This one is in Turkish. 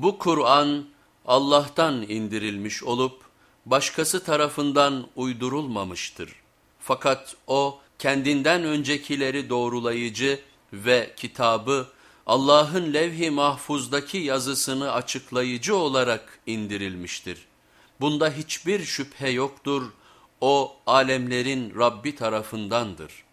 Bu Kur'an Allah'tan indirilmiş olup başkası tarafından uydurulmamıştır. Fakat o kendinden öncekileri doğrulayıcı ve kitabı Allah'ın levh-i mahfuzdaki yazısını açıklayıcı olarak indirilmiştir. Bunda hiçbir şüphe yoktur, o alemlerin Rabbi tarafındandır.''